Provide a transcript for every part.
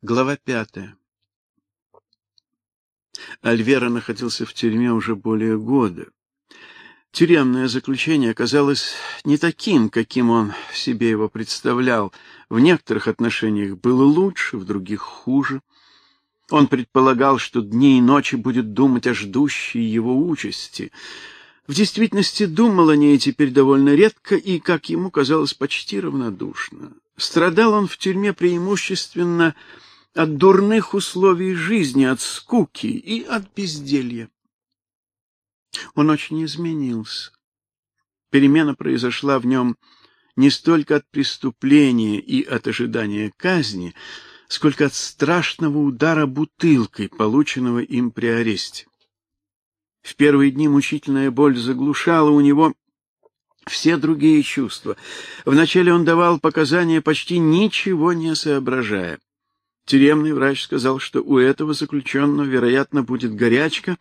Глава пятая. Альвера находился в тюрьме уже более года. Тюремное заключение оказалось не таким, каким он себе его представлял. В некоторых отношениях было лучше, в других хуже. Он предполагал, что дни и ночи будет думать о ждущей его участи. В действительности думал о ней теперь довольно редко и, как ему казалось, почти равнодушно. Страдал он в тюрьме преимущественно от дурных условий жизни, от скуки и от безделья. Он очень изменился. Перемена произошла в нем не столько от преступления и от ожидания казни, сколько от страшного удара бутылкой, полученного им при аресте. В первые дни мучительная боль заглушала у него все другие чувства. Вначале он давал показания, почти ничего не соображая. Тюремный врач сказал, что у этого заключенного, вероятно, будет горячка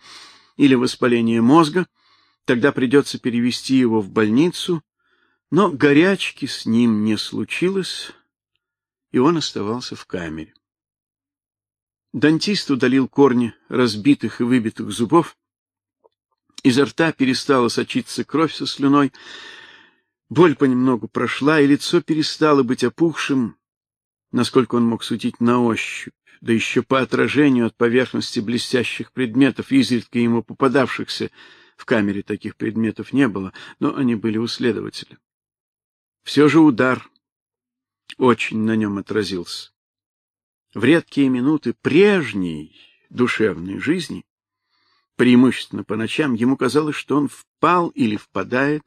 или воспаление мозга, тогда придется перевести его в больницу, но горячки с ним не случилось, и он оставался в камере. Дантист удалил корни разбитых и выбитых зубов. Изо рта перестала сочиться кровь со слюной. Боль понемногу прошла, и лицо перестало быть опухшим, насколько он мог судить на ощупь, да еще по отражению от поверхности блестящих предметов, изредка ему попадавшихся. В камере таких предметов не было, но они были у следователя. Все же удар очень на нем отразился. В редкие минуты прежней душевной жизни, преимущественно по ночам, ему казалось, что он впал или впадает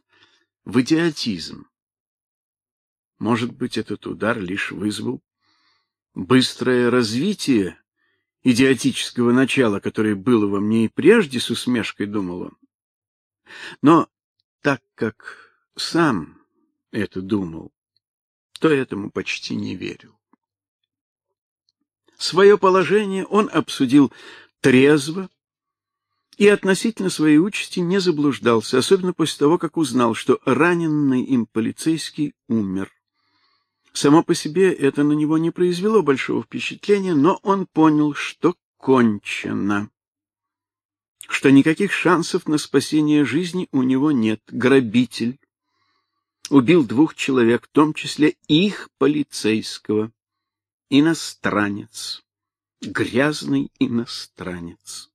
в идиотизм. Может быть, этот удар лишь вызвал быстрое развитие идиотического начала, которое было во мне и прежде, с усмешкой думал он. Но так как сам это думал, то этому почти не верил. Свое положение он обсудил трезво и относительно своей участи не заблуждался, особенно после того, как узнал, что раненый им полицейский умер. Само по себе это на него не произвело большого впечатления, но он понял, что кончено. Что никаких шансов на спасение жизни у него нет. Грабитель убил двух человек, в том числе их полицейского. Иностранец. Грязный иностранец.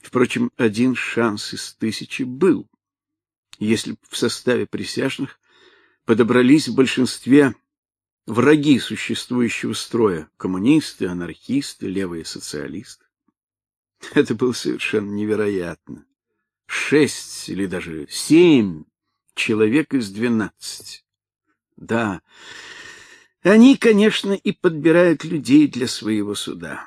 Впрочем, один шанс из тысячи был. Если б в составе присяжных подобрались в большинстве враги существующего строя, коммунисты, анархисты, левые социалисты. Это было совершенно невероятно. Шесть или даже семь человек из двенадцати. Да, они, конечно, и подбирают людей для своего суда.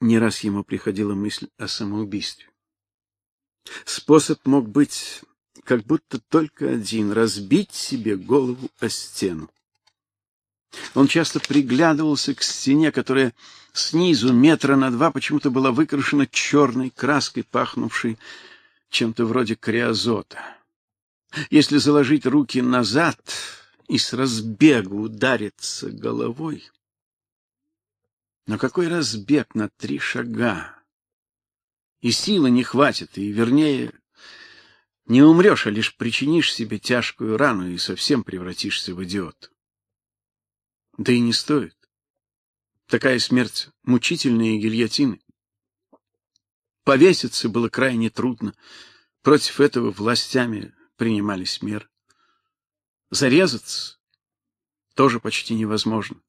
Не раз ему приходила мысль о самоубийстве. Способ мог быть как будто только один — разбить себе голову о стену. Он часто приглядывался к стене, которая снизу метра на два почему-то была выкрашена черной краской, пахнувшей чем-то вроде криозота. Если заложить руки назад и с разбегу удариться головой... Но какой разбег на три шага! И силы не хватит, и, вернее, не умрешь, а лишь причинишь себе тяжкую рану и совсем превратишься в идиота. Да и не стоит. Такая смерть мучительная гильотины. Повеситься было крайне трудно. Против этого властями принимались меры. Зарезаться тоже почти невозможно.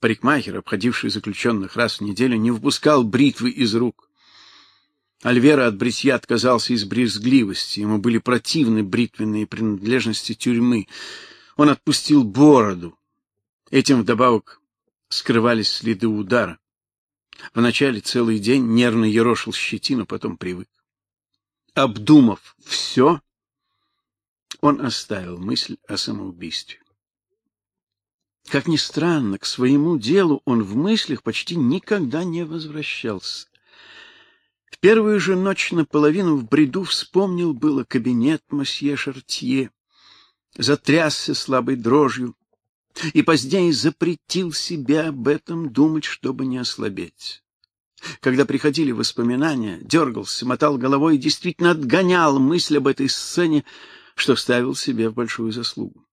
Парикмахер, обходивший заключенных раз в неделю, не впускал бритвы из рук. Альвера от бритья отказался из брезгливости, ему были противны бритвенные принадлежности тюрьмы. Он отпустил бороду. Этим вдобавок скрывались следы удара. Вначале целый день нервно ерошил щетину, потом привык. Обдумав все, он оставил мысль о самоубийстве. Как ни странно, к своему делу он в мыслях почти никогда не возвращался. В первую же ночь наполовину в бреду вспомнил было кабинет мосье Шартье, затрясся слабой дрожью, и позднее запретил себе об этом думать, чтобы не ослабеть. Когда приходили воспоминания, дергался, мотал головой и действительно отгонял мысль об этой сцене, что ставил себе в большую заслугу.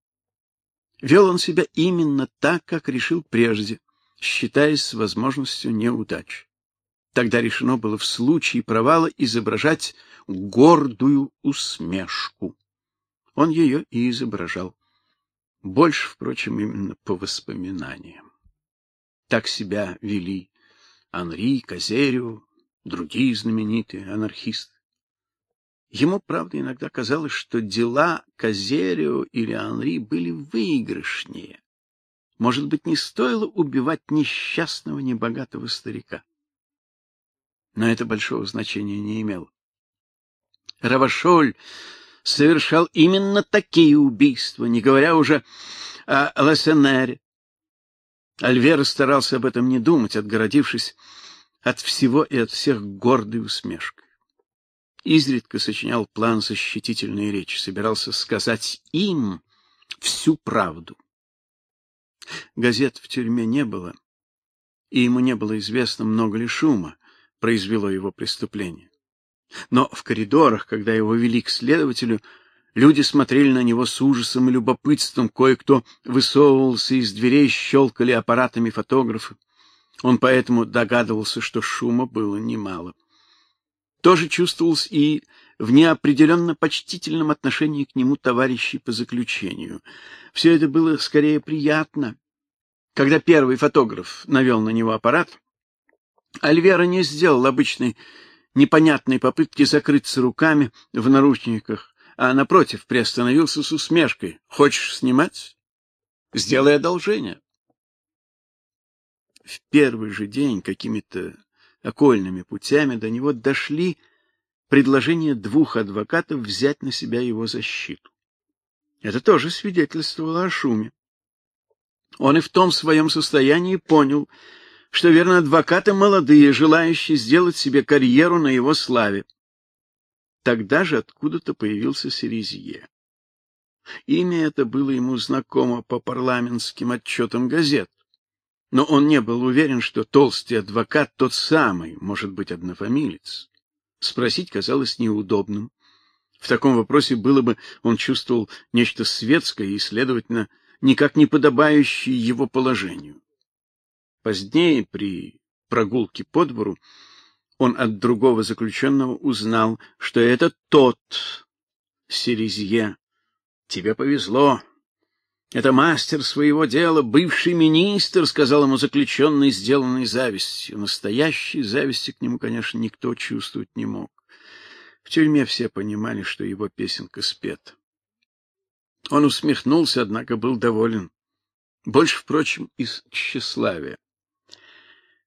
Вел он себя именно так, как решил прежде, считаясь с возможностью неудач. Тогда решено было в случае провала изображать гордую усмешку. Он ее и изображал. Больше, впрочем, именно по воспоминаниям. Так себя вели Анри, Казерио, другие знаменитые анархисты. Ему, правда, иногда казалось, что дела Казерио или Анри были выигрышнее. Может быть, не стоило убивать несчастного небогатого старика. Но это большого значения не имело. Равашоль совершал именно такие убийства, не говоря уже о Лассенере. Альвера старался об этом не думать, отгородившись от всего и от всех гордой усмешкой. Изредка сочинял план защитительной речи, собирался сказать им всю правду. Газет в тюрьме не было, и ему не было известно, много ли шума произвело его преступление. Но в коридорах, когда его вели к следователю, люди смотрели на него с ужасом и любопытством, кое-кто высовывался из дверей, щелкали аппаратами фотографы. Он поэтому догадывался, что шума было немало. Тоже чувствовалось и в неопределенно почтительном отношении к нему товарищей по заключению. Все это было скорее приятно. Когда первый фотограф навел на него аппарат, Альвера не сделал обычной непонятной попытки закрыться руками в наручниках, а напротив приостановился с усмешкой: "Хочешь снимать? Сделай одолжение". В первый же день какими-то окольными путями до него дошли предложения двух адвокатов взять на себя его защиту. Это тоже свидетельствовало о шуме. Он и в том своем состоянии понял, что верно адвокаты молодые, желающие сделать себе карьеру на его славе. Тогда же откуда-то появился Серезье. Имя это было ему знакомо по парламентским отчетам газет. Но он не был уверен, что толстый адвокат тот самый, может быть, однофамилец. Спросить казалось неудобным. В таком вопросе было бы, он чувствовал нечто светское и, следовательно, никак не подобающее его положению. Позднее, при прогулке по двору, он от другого заключенного узнал, что это тот Серезье. Тебе повезло. Это мастер своего дела, бывший министр, сказал ему заключенный, сделанный завистью. Настоящей зависти к нему, конечно, никто чувствовать не мог. В тюрьме все понимали, что его песенка спета. Он усмехнулся, однако был доволен. Больше, впрочем, из тщеславия.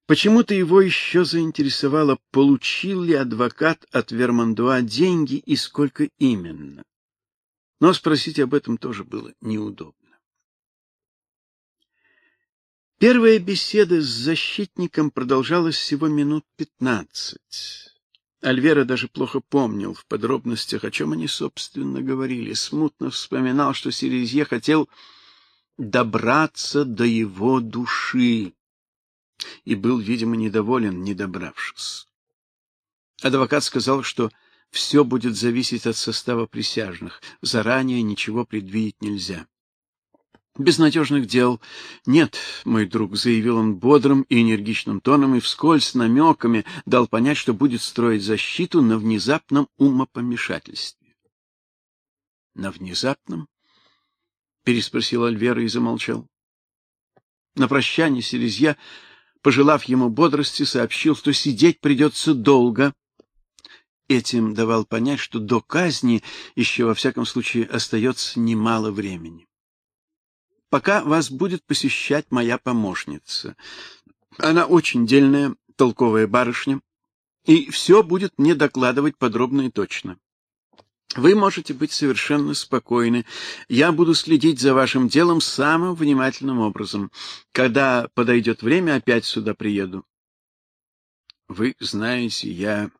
Почему-то его еще заинтересовало, получил ли адвокат от Вермандуа деньги и сколько именно. Но спросить об этом тоже было неудобно. Первая беседа с защитником продолжалась всего минут пятнадцать. Альвера даже плохо помнил в подробностях, о чем они собственно говорили. Смутно вспоминал, что Серезье хотел добраться до его души и был, видимо, недоволен, не добравшись. Адвокат сказал, что все будет зависеть от состава присяжных, заранее ничего предвидеть нельзя. Безнадежных дел нет, мой друг, заявил он бодрым и энергичным тоном и вскользь намеками дал понять, что будет строить защиту на внезапном умопомешательстве. На внезапном? переспросил Альвера и замолчал. На прощание Селезья пожелав ему бодрости, сообщил, что сидеть придется долго. Этим давал понять, что до казни еще во всяком случае остается немало времени. Пока вас будет посещать моя помощница. Она очень дельная, толковая барышня, и все будет мне докладывать подробно и точно. Вы можете быть совершенно спокойны. Я буду следить за вашим делом самым внимательным образом. Когда подойдет время, опять сюда приеду. Вы знаете, я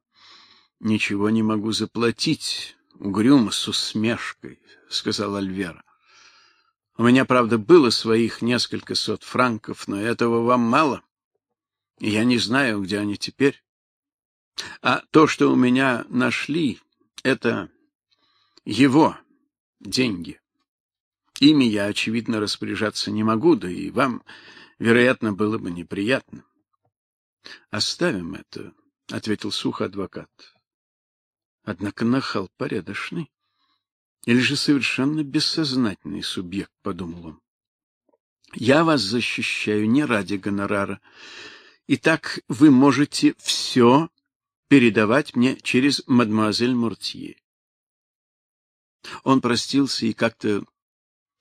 ничего не могу заплатить, угрюмо с усмешкой сказал Альвера. У меня, правда, было своих несколько сот франков, но этого вам мало. я не знаю, где они теперь. А то, что у меня нашли, это его деньги. Ими я, очевидно, распоряжаться не могу, да и вам, вероятно, было бы неприятно. Оставим это, ответил сухо адвокат. Однако нахал порядочный. Или же совершенно бессознательный субъект, подумал он. Я вас защищаю не ради гонорара. И так вы можете все передавать мне через мадемуазель Мортье. Он простился и как-то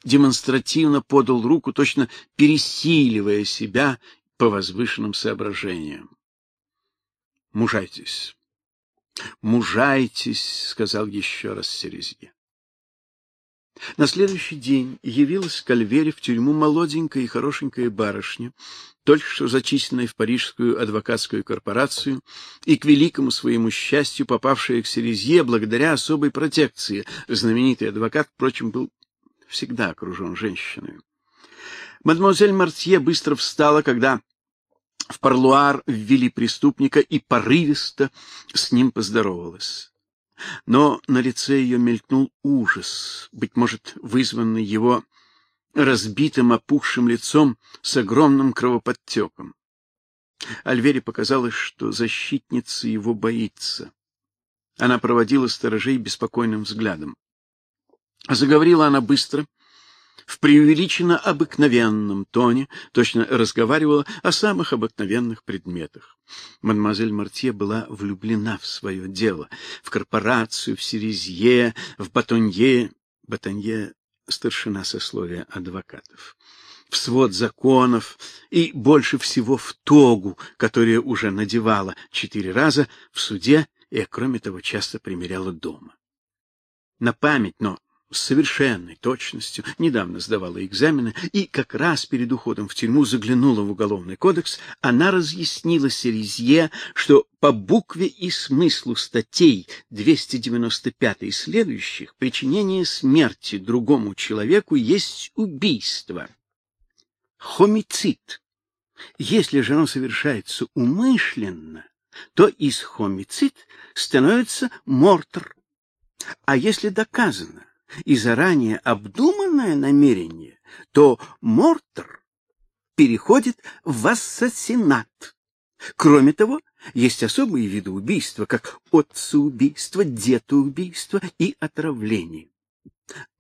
демонстративно подал руку, точно пересиливая себя по возвышенным соображениям. Мужайтесь. Мужайтесь, сказал еще раз Серезье. На следующий день явилась к Альвере в тюрьму молоденькая и хорошенькая барышня, только что зачисленная в парижскую адвокатскую корпорацию и к великому своему счастью попавшая к Серезье благодаря особой протекции. Знаменитый адвокат, впрочем, был всегда окружен женщинами. Мадемуазель Мартье быстро встала, когда в парлуар ввели преступника и порывисто с ним поздоровалась. Но на лице ее мелькнул ужас, быть может, вызванный его разбитым опухшим лицом с огромным кровоподтеком. Альвере показалось, что защитница его боится. Она проводила сторожей беспокойным взглядом. Заговорила она быстро, в преувеличенно обыкновенном тоне, точно разговаривала о самых обыкновенных предметах. Мадемуазель Мартье была влюблена в свое дело, в корпорацию, в Серезье, в Батонье, Батонье старшина сословия адвокатов, в свод законов и больше всего в тогу, которую уже надевала четыре раза в суде и, кроме того, часто примеряла дома. На память, но с совершенной точностью, недавно сдавала экзамены и как раз перед уходом в тюрьму заглянула в уголовный кодекс, она разъяснила Серезье, что по букве и смыслу статей 295 и следующих причинение смерти другому человеку есть убийство. Хомицид. Если же оно совершается умышленно, то из хомицид становится мортр. А если доказано, и заранее обдуманное намерение, то мортер переходит в ассасинат. Кроме того, есть особые виды убийства, как отцеубийство, детоубийство и отравление.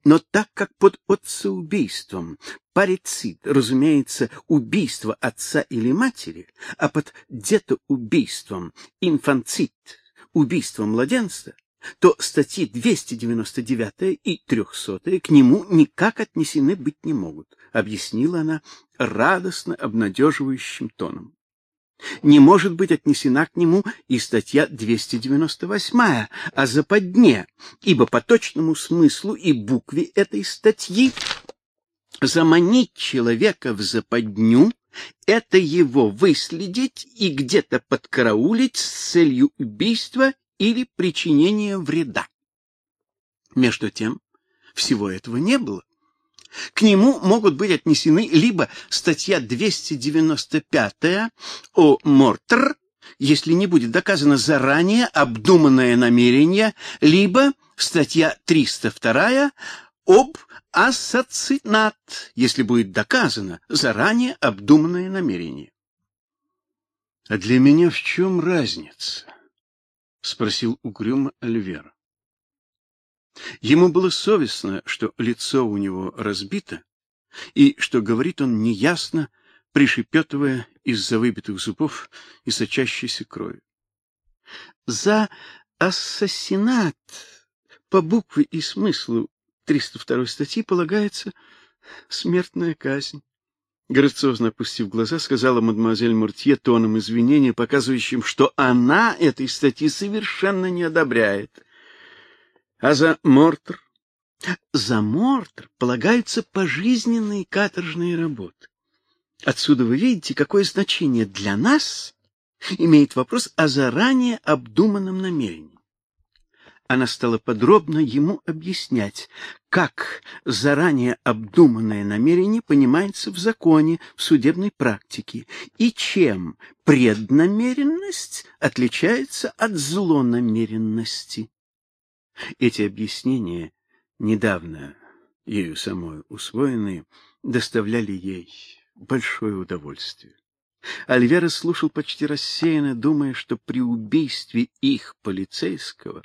Но так как под отцеубийством парицид, разумеется, убийство отца или матери, а под детоубийством инфанцид, убийство младенца, то статьи 299 и 300 к нему никак отнесены быть не могут, объяснила она радостно обнадеживающим тоном. Не может быть отнесена к нему и статья 298 о западне, ибо по точному смыслу и букве этой статьи заманить человека в западню это его выследить и где-то подкараулить с целью убийства или причинения вреда. Между тем, всего этого не было. К нему могут быть отнесены либо статья 295 о мортр, если не будет доказано заранее обдуманное намерение, либо статья 302 об ассоцинат, если будет доказано заранее обдуманное намерение. А для меня в чем разница? Спросил угрюмо Альвера. Ему было совестно, что лицо у него разбито и что говорит он неясно, пришепетывая из-за выбитых зубов и сочащейся крови. За ассасинат по букве и смыслу 302 статьи полагается смертная казнь. Грациозно опустив глаза, сказала мадемуазель Мортье тоном извинения, показывающим, что она этой статьи совершенно не одобряет. А за Мортр? За Мортр полагаются пожизненные каторжные работы. Отсюда вы видите, какое значение для нас имеет вопрос о заранее обдуманном намерении. Она стала подробно ему объяснять, как заранее обдуманное намерение понимается в законе, в судебной практике, и чем преднамеренность отличается от злонамеренности. Эти объяснения, недавно ею самой усвоенные, доставляли ей большое удовольствие. Альвера слушал почти рассеянно, думая, что при убийстве их полицейского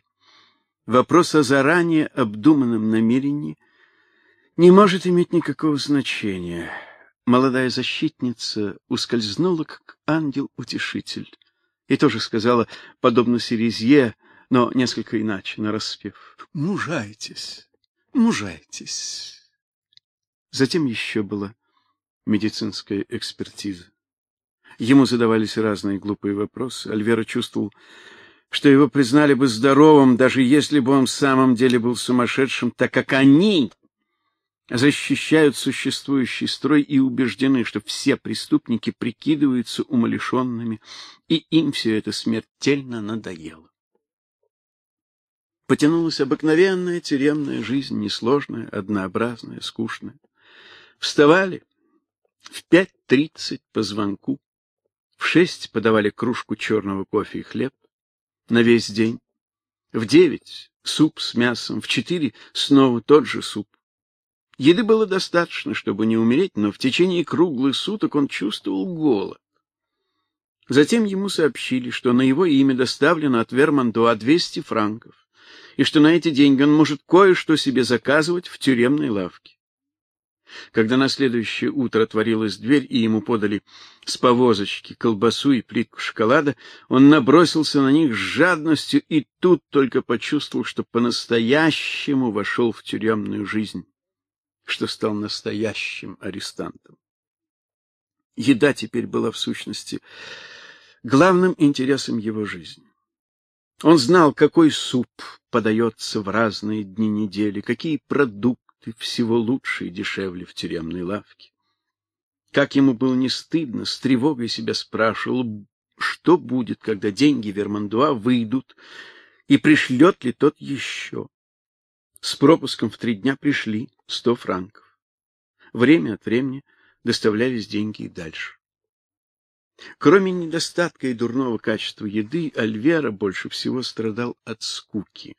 вопрос о заранее обдуманном намерении не может иметь никакого значения. Молодая защитница ускользнула, как ангел-утешитель, и тоже сказала, подобно Серезье, но несколько иначе, нараспев: "Мужайтесь, мужайтесь". Затем еще была медицинская экспертиза. Ему задавались разные глупые вопросы. Альвера чувствовал, что его признали бы здоровым, даже если бы он в самом деле был сумасшедшим, так как они защищают существующий строй и убеждены, что все преступники прикидываются умалишенными, и им все это смертельно надоело. Потянулась обыкновенная тюремная жизнь, несложная, однообразная, скучная. Вставали в пять тридцать по звонку, в шесть подавали кружку черного кофе и хлеб на весь день. В девять суп с мясом, в четыре снова тот же суп. Еды было достаточно, чтобы не умереть, но в течение круглых суток он чувствовал голод. Затем ему сообщили, что на его имя доставлено от Вермандуа 200 франков, и что на эти деньги он может кое-что себе заказывать в тюремной лавке. Когда на следующее утро отворилась дверь и ему подали с повозочки колбасу и плитку шоколада, он набросился на них с жадностью и тут только почувствовал, что по-настоящему вошел в тюремную жизнь, что стал настоящим арестантом. Еда теперь была в сущности главным интересом его жизни. Он знал, какой суп подается в разные дни недели, какие продукты ты всего лучше и дешевле в тюремной лавке. Как ему было не стыдно, с тревогой себя спрашивал, что будет, когда деньги Вермандуа выйдут, и пришлет ли тот еще. С пропуском в три дня пришли сто франков. Время от времени доставлялись деньги и дальше. Кроме недостатка и дурного качества еды, Альвера больше всего страдал от скуки.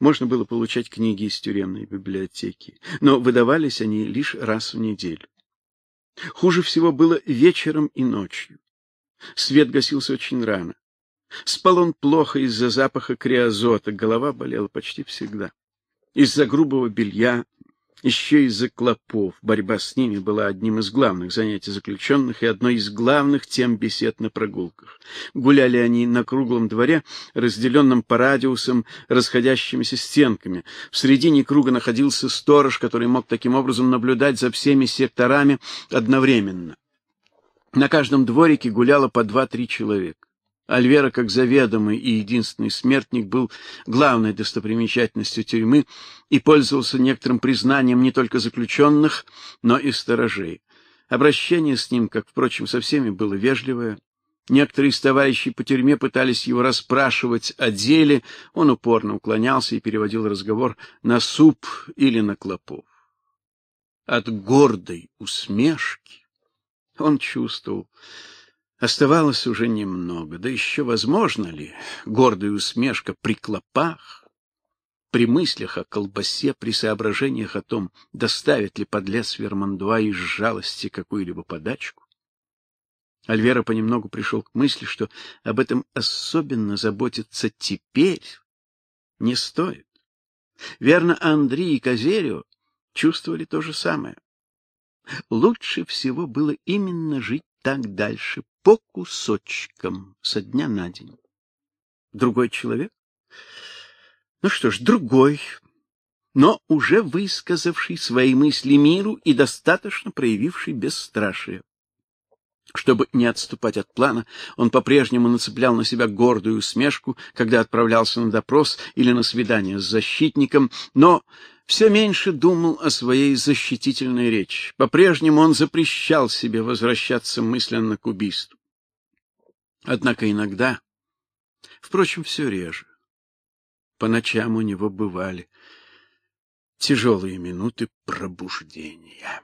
Можно было получать книги из тюремной библиотеки, но выдавались они лишь раз в неделю. Хуже всего было вечером и ночью. Свет гасился очень рано. Спал он плохо из-за запаха криозота, голова болела почти всегда. Из-за грубого белья, еще из-за клопов. Борьба с ними была одним из главных занятий заключенных и одной из главных тем бесед на прогулках. Гуляли они на круглом дворе, разделенном по радиусам расходящимися стенками. В середине круга находился сторож, который мог таким образом наблюдать за всеми секторами одновременно. На каждом дворике гуляло по два-три человека. Альвера, как заведомый и единственный смертник, был главной достопримечательностью тюрьмы и пользовался некоторым признанием не только заключенных, но и сторожей. Обращение с ним, как впрочем, со всеми было вежливое. Некоторые из товарищей по тюрьме пытались его расспрашивать о деле, он упорно уклонялся и переводил разговор на суп или на клопов. От гордой усмешки он чувствовал, Оставалось уже немного, да еще возможно ли гордая усмешка при клопах, при мыслях о колбасе, при соображениях о том, доставит ли подлец Вермандуа из жалости какую-либо подачку? Альвера понемногу пришел к мысли, что об этом особенно заботиться теперь не стоит. Верно, Андрей и Казерио чувствовали то же самое. Лучше всего было именно жить так дальше, по кусочкам, со дня на день. Другой человек? Ну что ж, другой, но уже высказавший свои мысли миру и достаточно проявивший бесстрашие. Чтобы не отступать от плана, он по-прежнему нацеплял на себя гордую усмешку, когда отправлялся на допрос или на свидание с защитником, но все меньше думал о своей защитительной речи. По-прежнему он запрещал себе возвращаться мысленно к убийству. Однако иногда, впрочем, все реже, по ночам у него бывали тяжелые минуты пробуждения.